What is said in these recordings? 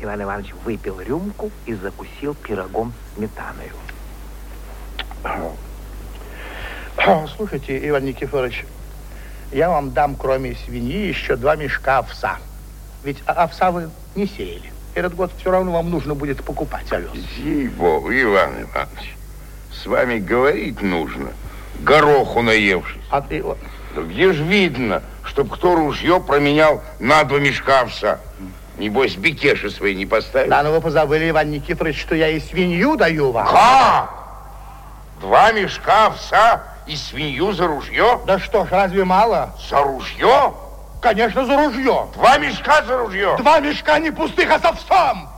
Иван Иванович выпил рюмку и закусил пирогом сметаною. Слушайте, Иван Никифорович, я вам дам, кроме свиньи, еще два мешка овса. Ведь овса вы не сеяли. Этот год все равно вам нужно будет покупать овес. Ей-богу, Иван Иванович, с вами говорить нужно, гороху наевшись. А ты вот... Да где же видно, чтоб кто ружье променял на два мешка овса? Небось, бекеши свои не поставил. Да, но вы позабыли, Иван Никифорович, что я и свинью даю вам. Как? Два мешка овса и свинью за ружье? Да что ж, разве мало? За ружье? Конечно, за ружье. Два мешка за ружье? Два мешка не пустых, а с овсом.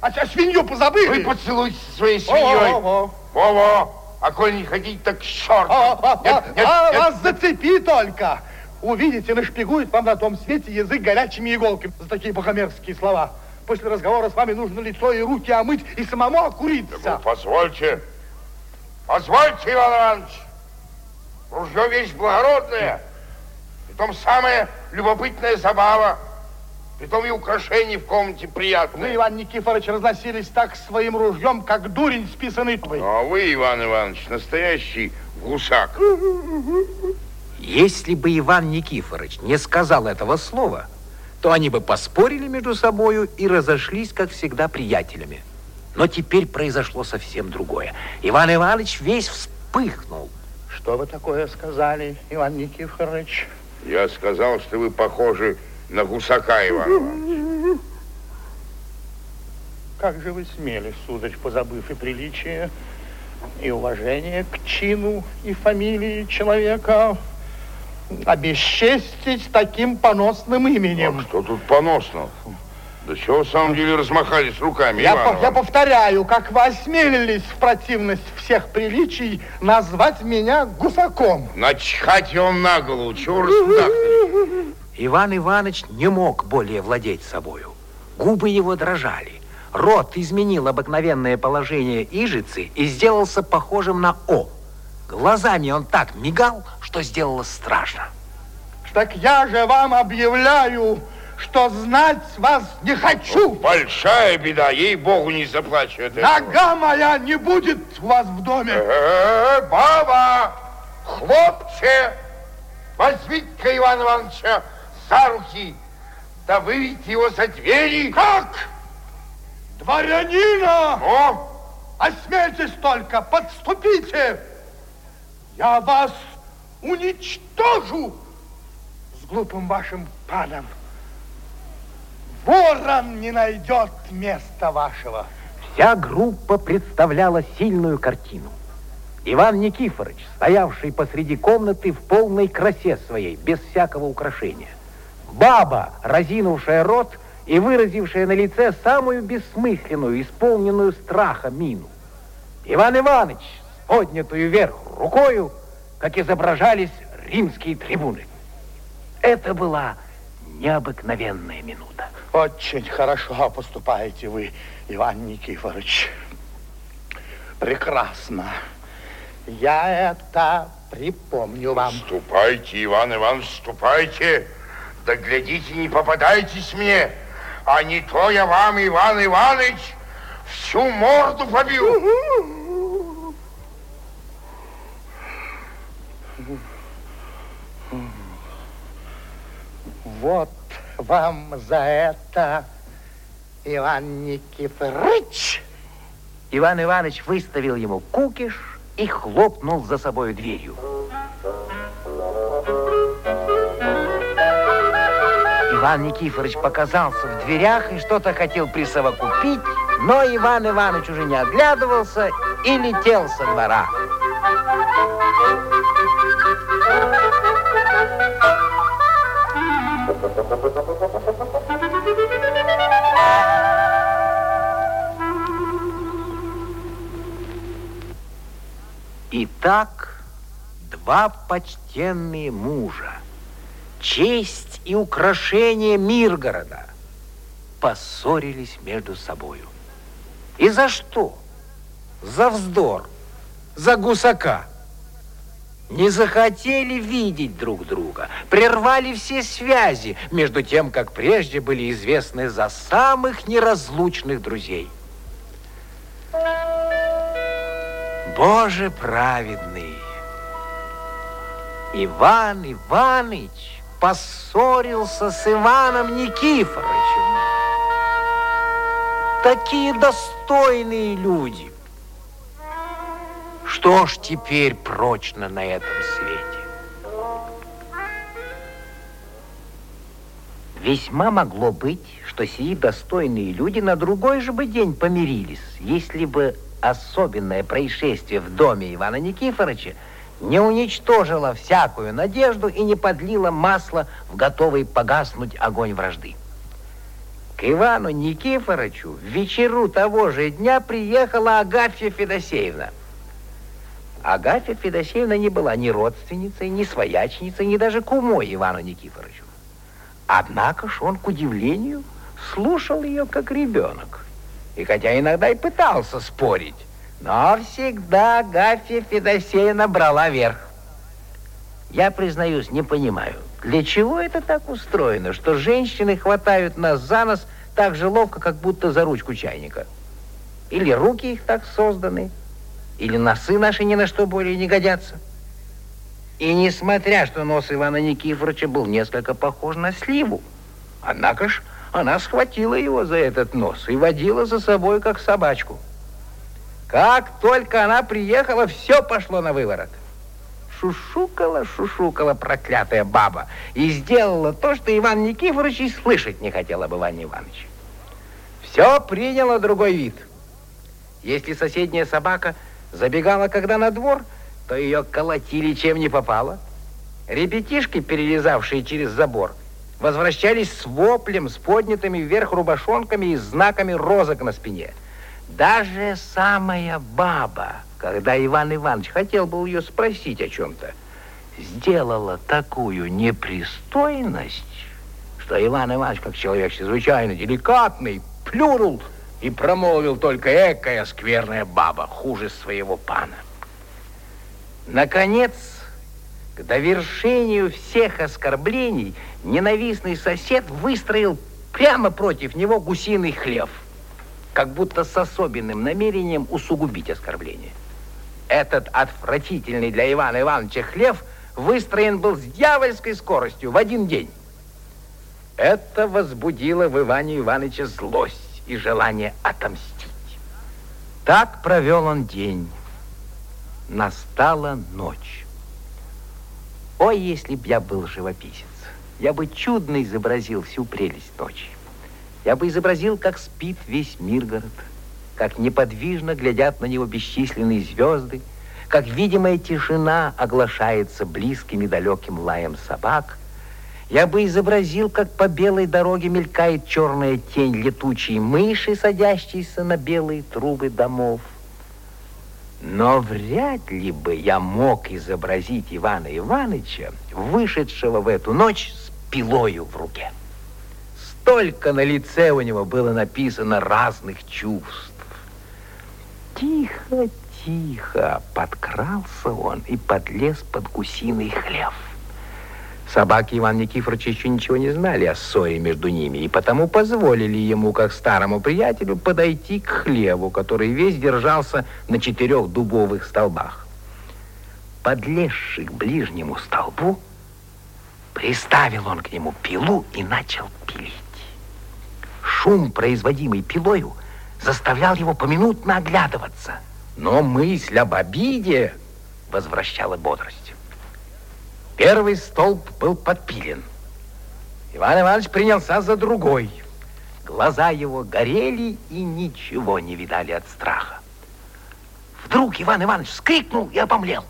А, а свинью позабыли? Вы поцелуйте со своей свиньей. Во-во. Во-во. А коль не хотите, так черт. А, Нет, нет, а, нет. вас зацепи только. Увидите, нашпигует вам на том свете язык горячими иголками за такие богомерзкие слова. После разговора с вами нужно лицо и руки омыть и самому окуриться. Ну, позвольте. Позвольте, Иван Иванович. Ружье вещь благородная. Притом самая любопытная забава. Притом и украшения в комнате Вы, приятные. Иван Никифорович, разносились так своим ружьем, как дурень с писаной тупой. Ну, а вы, Иван Иванович, настоящий гусак. Если бы Иван Никифорович не сказал этого слова, то они бы поспорили между собою и разошлись, как всегда, приятелями. Но теперь произошло совсем другое. Иван Иванович весь вспыхнул. Что вы такое сказали, Иван Никифорович? Я сказал, что вы похожи на гусака, Иван Иванович. Как же вы смели, сударь, позабыв и приличие, и уважение к чину и фамилии человека, обесчестить таким поносным А именем? что тут поносного? Да чего в самом деле размахались руками, Я, Иван по- я повторяю, как вы осмелились в противность всех приличий назвать меня гусаком. Начхать вам на голову, чего? Иван Иванович не мог более владеть собою. Губы его дрожали. Рот изменил обыкновенное положение ижицы и сделался похожим на О. Глазами он так мигал, что сделалось страшно. Так я же вам объявляю, что знать вас не хочу. Большая беда, ей-богу, не заплачу от этого. Нога моя не будет у вас в доме. Э, баба, хлопче, возьмите-ка Ивана Ивановича за руки, да выведите его за двери. Как? Дворянина! О, Осмейтесь только, подступите! Я вас уничтожу с глупым вашим паном. Ворон не найдет места вашего. Вся группа представляла сильную картину. Иван Никифорович, стоявший посреди комнаты в полной красе своей, без всякого украшения. Баба, разинувшая рот и выразившая на лице самую бессмысленную, исполненную страха мину. Иван Иванович, с поднятую вверх рукою, как изображались римские трибуны. Это была необыкновенная минута. Очень хорошо поступаете вы, Иван Никифорович. Прекрасно. Я это припомню вам. Ступайте, Иван Иванович, ступайте. Да глядите, не попадайтесь мне. А не то я вам, Иван Иванович, всю морду побью. Вот вам за это, Иван Никифорович. Иван Иванович выставил ему кукиш и хлопнул за собой дверью. Иван Никифорович показался в дверях и что-то хотел присовокупить, но Иван Иванович уже не оглядывался и летел со двора. Итак, два почтенные мужа, честь и украшение Миргорода поссорились между собою. И за что? За вздор, за гусака. Не захотели видеть друг друга, прервали все связи, между тем, как прежде были известны за самых неразлучных друзей. Боже праведный! Иван Иваныч поссорился с Иваном Никифоровичем. Такие достойные люди – что ж теперь прочно на этом свете? Весьма могло быть, что сии достойные люди на другой же бы день помирились, если бы особенное происшествие в доме Ивана Никифоровича не уничтожило всякую надежду и не подлило масло в готовый погаснуть огонь вражды. К Ивану Никифоровичу в вечеру того же дня приехала Агафья Федосеевна – Агафья Федосеевна не была ни родственницей, ни своячницей, ни даже кумой Ивану Никифоровичу. Однако ж он, к удивлению, слушал ее как ребенок. И хотя иногда и пытался спорить, но всегда Агафья Федосеевна брала верх. Я, признаюсь, не понимаю, для чего это так устроено, что женщины хватают нас за нос так же ловко, как будто за ручку чайника. Или руки их так созданы, или носы наши ни на что более не годятся. И несмотря, что нос Ивана Никифоровича был несколько похож на сливу, однако ж она схватила его за этот нос и водила за собой, как собачку. Как только она приехала, все пошло на выворот. Шушукала, шушукала проклятая баба и сделала то, что Иван Никифорович и слышать не хотел об Иване Ивановиче. Все приняло другой вид. Если соседняя собака Забегала, когда на двор, то ее колотили чем не попало. Ребятишки, перелезавшие через забор, возвращались с воплем, с поднятыми вверх рубашонками и знаками розок на спине. Даже самая баба, когда Иван Иванович хотел бы ее спросить о чем-то, сделала такую непристойность, что Иван Иванович, как человек чрезвычайно деликатный, плюнул и промолвил только экая скверная баба, хуже своего пана. Наконец, к довершению всех оскорблений ненавистный сосед выстроил прямо против него гусиный хлев, как будто с особенным намерением усугубить оскорбление. Этот отвратительный для Ивана Ивановича хлев выстроен был с дьявольской скоростью в один день. Это возбудило в Иване Ивановича злость и желание отомстить. Так провел он день. Настала ночь. Ой, если б я был живописец, я бы чудно изобразил всю прелесть ночи. Я бы изобразил, как спит весь Миргород, как неподвижно глядят на него бесчисленные звезды, как видимая тишина оглашается близким и далеким лаем собак – я бы изобразил, как по белой дороге мелькает черная тень летучей мыши, садящейся на белые трубы домов. Но вряд ли бы я мог изобразить Ивана Ивановича, вышедшего в эту ночь с пилою в руке. Столько на лице у него было написано разных чувств. Тихо, тихо подкрался он и подлез под гусиный хлев. Собаки Ивана Никифоровича еще ничего не знали о ссоре между ними, и потому позволили ему, как старому приятелю, подойти к хлеву, который весь держался на четырех дубовых столбах. Подлезший к ближнему столбу, приставил он к нему пилу и начал пилить. Шум, производимый пилою, заставлял его поминутно оглядываться, но мысль об обиде возвращала бодрость. Первый столб был подпилен. Иван Иванович принялся за другой. Глаза его горели и ничего не видали от страха. Вдруг Иван Иванович вскрикнул и обомлел.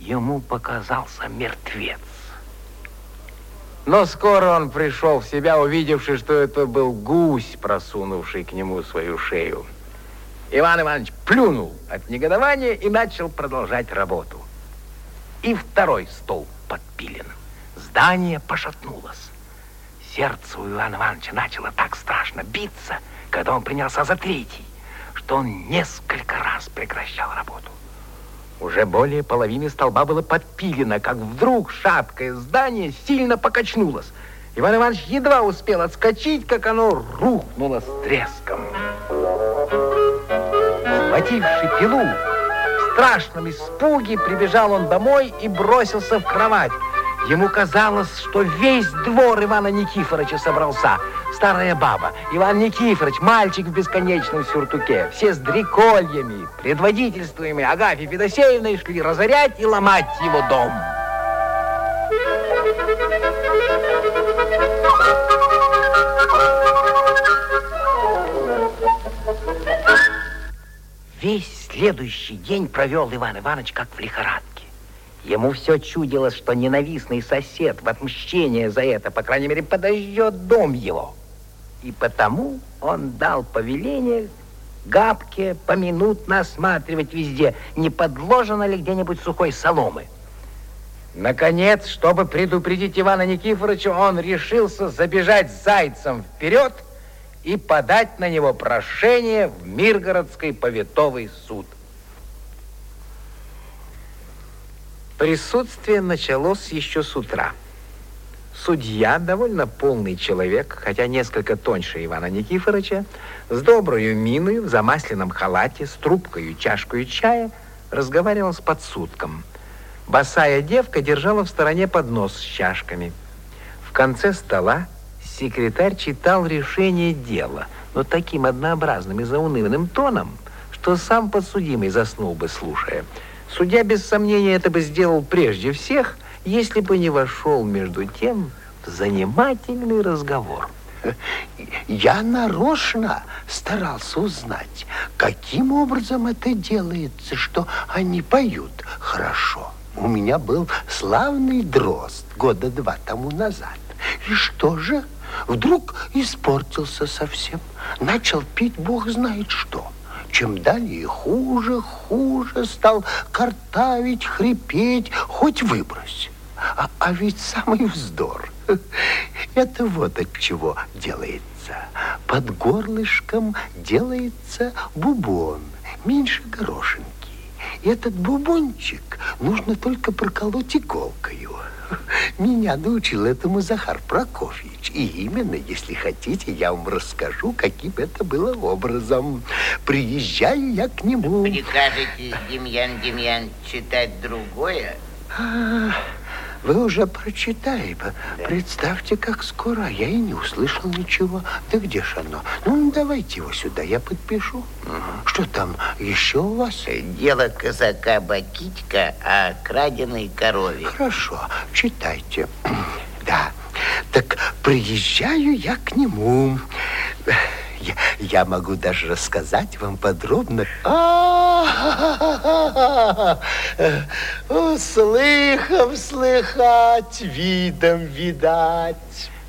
Ему показался мертвец. Но скоро он пришел в себя, увидевший, что это был гусь, просунувший к нему свою шею. Иван Иванович плюнул от негодования и начал продолжать работу и второй стол подпилен. Здание пошатнулось. Сердце у Ивана Ивановича начало так страшно биться, когда он принялся за третий, что он несколько раз прекращал работу. Уже более половины столба было подпилено, как вдруг шаткое здание сильно покачнулось. Иван Иванович едва успел отскочить, как оно рухнуло с треском. Схвативший пилу, страшном испуге прибежал он домой и бросился в кровать. Ему казалось, что весь двор Ивана Никифоровича собрался. Старая баба, Иван Никифорович, мальчик в бесконечном сюртуке, все с дрекольями, предводительствуемые Агафьей Федосеевной, шли разорять и ломать его дом. Весь следующий день провел Иван Иванович как в лихорадке. Ему все чудилось, что ненавистный сосед в отмщение за это, по крайней мере, подождет дом его. И потому он дал повеление Габке поминутно осматривать везде, не подложено ли где-нибудь сухой соломы. Наконец, чтобы предупредить Ивана Никифоровича, он решился забежать зайцем вперед и подать на него прошение в Миргородский повитовый суд. Присутствие началось еще с утра. Судья, довольно полный человек, хотя несколько тоньше Ивана Никифоровича, с доброю миною, в замасленном халате, с трубкой и чашкой чая, разговаривал с подсудком. Босая девка держала в стороне поднос с чашками. В конце стола секретарь читал решение дела, но таким однообразным и заунывным тоном, что сам подсудимый заснул бы, слушая – Судья, без сомнения, это бы сделал прежде всех, если бы не вошел между тем в занимательный разговор. Я нарочно старался узнать, каким образом это делается, что они поют хорошо. У меня был славный дрозд года два тому назад. И что же? Вдруг испортился совсем. Начал пить бог знает что. Чем далее хуже, хуже стал картавить, хрипеть, хоть выбрось. А, а ведь самый вздор. Это вот от чего делается. Под горлышком делается бубон, меньше горошинки. Этот бубончик нужно только проколоть иголкою. Меня научил этому Захар Прокофьевич. И именно, если хотите, я вам расскажу, каким это было образом. Приезжаю я к нему. Прикажете, Демьян Демьян, читать другое? А, вы уже прочитали. Да. Представьте, как скоро. А я и не услышал ничего. Да где ж оно? Ну, давайте его сюда, я подпишу. Угу. Что там еще у вас? Дело казака Бакитька о краденой корове. Хорошо, читайте. Да, так приезжаю я к нему. Я, я могу даже рассказать вам подробно. Слыхом слыхать, видом видать.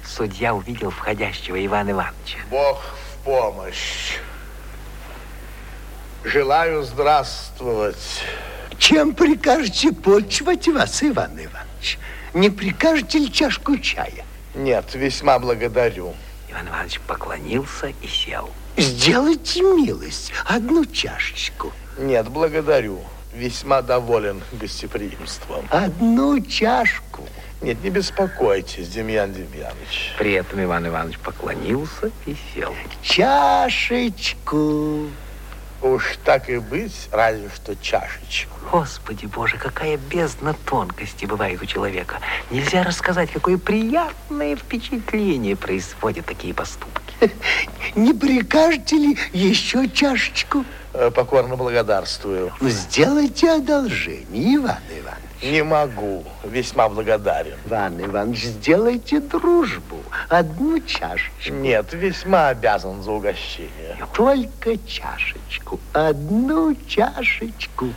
Судья увидел входящего Ивана Ивановича. Бог в помощь. Желаю здравствовать. Чем прикажете почивать вас, Иван Иванович? Не прикажете ли чашку чая? Нет, весьма благодарю. Иван Иванович поклонился и сел. Сделайте милость, одну чашечку. Нет, благодарю. Весьма доволен гостеприимством. Одну чашку. Нет, не беспокойтесь, Демьян Демьянович. При этом Иван Иванович поклонился и сел. Чашечку. Уж так и быть, разве что чашечку. Господи Боже, какая бездна тонкости бывает у человека. Нельзя рассказать, какое приятное впечатление производят такие поступки. Не прикажете ли еще чашечку? Э, покорно благодарствую. Сделайте одолжение, Иван Иванович. Не могу. Весьма благодарен. Иван Иванович, сделайте дружбу. Одну чашечку. Нет, весьма обязан за угощение. Только чашечку. Одну чашечку.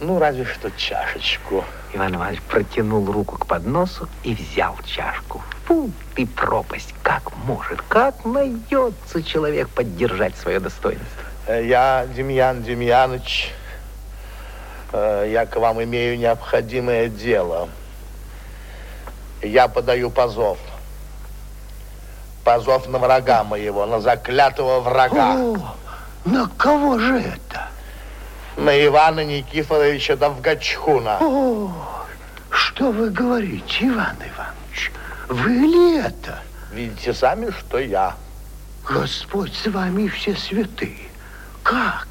Ну, разве что чашечку. Иван Иванович протянул руку к подносу и взял чашку. Фу, ты пропасть, как может, как найдется человек поддержать свое достоинство. Э, я, Демьян Демьяныч, я к вам имею необходимое дело. Я подаю позов. Позов на врага моего, на заклятого врага. О, на кого же это? на Ивана Никифоровича Довгачхуна. О, что вы говорите, Иван Иванович? Вы ли это? Видите сами, что я. Господь с вами все святые. Как?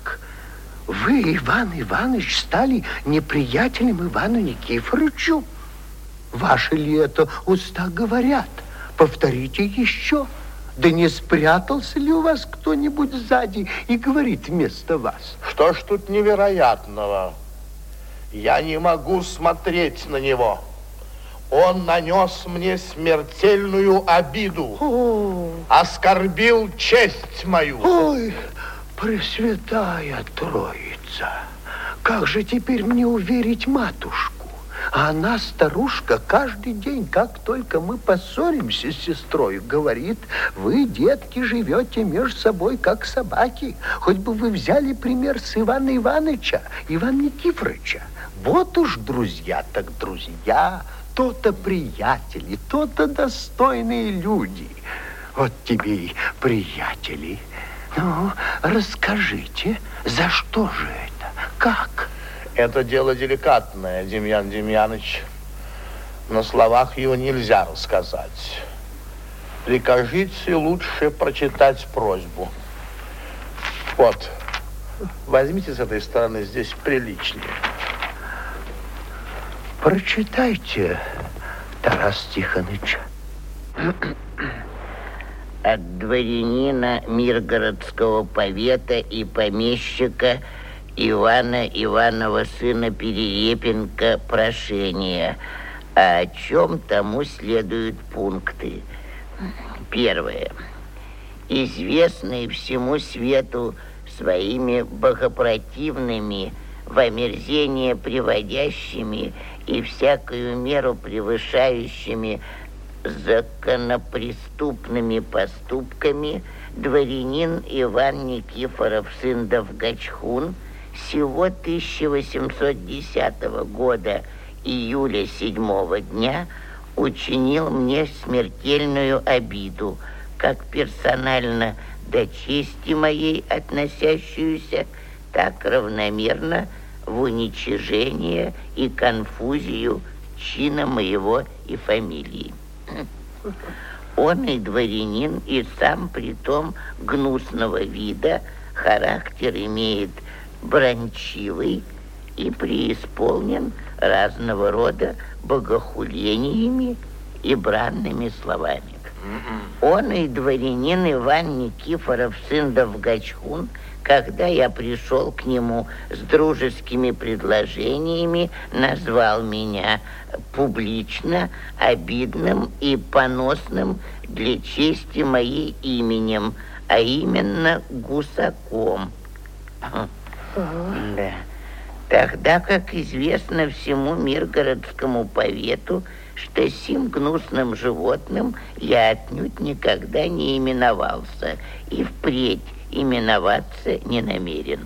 Вы, Иван Иванович, стали неприятелем Ивану Никифоровичу? Ваши ли это уста говорят? Повторите еще. Да не спрятался ли у вас кто-нибудь сзади и говорит вместо вас? Что ж тут невероятного? Я не могу смотреть на него. Он нанес мне смертельную обиду. О, Оскорбил честь мою. ой, Пресвятая Троица, как же теперь мне уверить матушку? Она, старушка, каждый день, как только мы поссоримся с сестрой, говорит, вы, детки, живете между собой, как собаки. Хоть бы вы взяли пример с Ивана Ивановича, Ивана Никифоровича. Вот уж друзья, так друзья, то-то приятели, то-то достойные люди. Вот тебе и приятели. Ну, расскажите, за что же это? Как? Это дело деликатное, Демьян Демьяныч. На словах его нельзя рассказать. Прикажите лучше прочитать просьбу. Вот. Возьмите с этой стороны, здесь приличнее. Прочитайте, Тарас Тихоныч. От дворянина Миргородского повета и помещика Ивана Иванова, сына Перерепенко, прошение, а о чем тому следуют пункты. Первое. Известный всему свету своими богопротивными, в омерзение приводящими и всякую меру превышающими законопреступными поступками дворянин Иван Никифоров, сын Довгачхун, сего 1810 года июля 7 дня учинил мне смертельную обиду, как персонально до чести моей относящуюся, так равномерно в уничижение и конфузию чина моего и фамилии. Он и дворянин, и сам притом гнусного вида, характер имеет брончивый и преисполнен разного рода богохулениями и бранными словами. Он и дворянин Иван Никифоров, сын Довгачхун, когда я пришел к нему с дружескими предложениями, назвал меня публично обидным и поносным для чести моей именем, а именно Гусаком. Да. Тогда, как известно всему миргородскому повету, что сим гнусным животным я отнюдь никогда не именовался и впредь именоваться не намерен.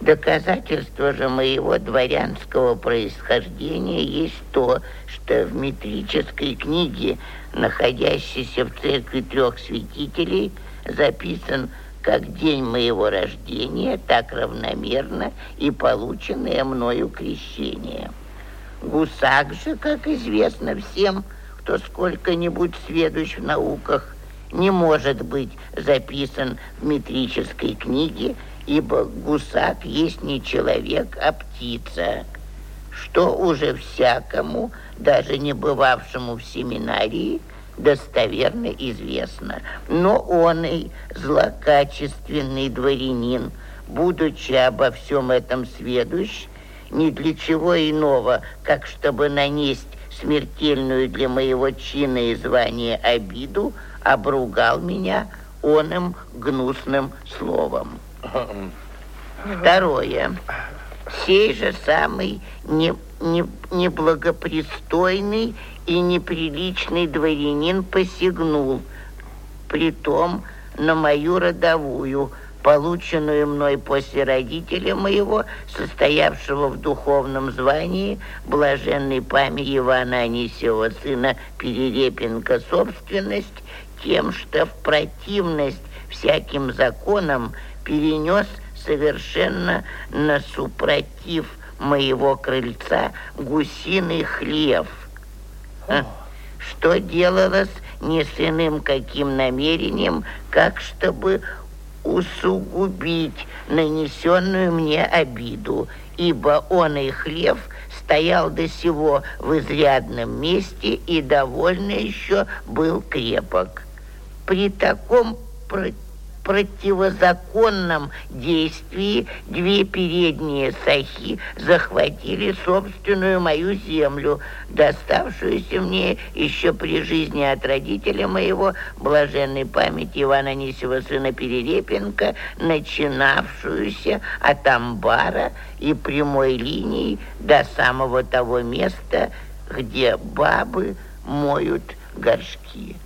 Доказательство же моего дворянского происхождения есть то, что в метрической книге, находящейся в церкви трех святителей, записан как день моего рождения, так равномерно и полученное мною крещение. Гусак же, как известно всем, кто сколько-нибудь сведущ в науках, не может быть записан в метрической книге, ибо гусак есть не человек, а птица, что уже всякому, даже не бывавшему в семинарии, достоверно известно. Но он и злокачественный дворянин, будучи обо всем этом сведущ, ни для чего иного, как чтобы нанести смертельную для моего чина и звания обиду, обругал меня оным гнусным словом. Второе. Сей же самый не, не, неблагопристойный и неприличный дворянин посягнул, притом на мою родовую, полученную мной после родителя моего, состоявшего в духовном звании блаженной памяти Ивана Анисева, сына Перерепенко, собственность, тем, что в противность всяким законам перенес совершенно на супротив моего крыльца гусиный хлев. А, что делалось не с иным каким намерением, как чтобы усугубить нанесенную мне обиду, ибо он и хлев стоял до сего в изрядном месте и довольно еще был крепок. При таком противоположном противозаконном действии две передние сахи захватили собственную мою землю, доставшуюся мне еще при жизни от родителя моего, блаженной памяти Ивана Анисьева сына Перерепенко, начинавшуюся от амбара и прямой линии до самого того места, где бабы моют горшки.